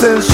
something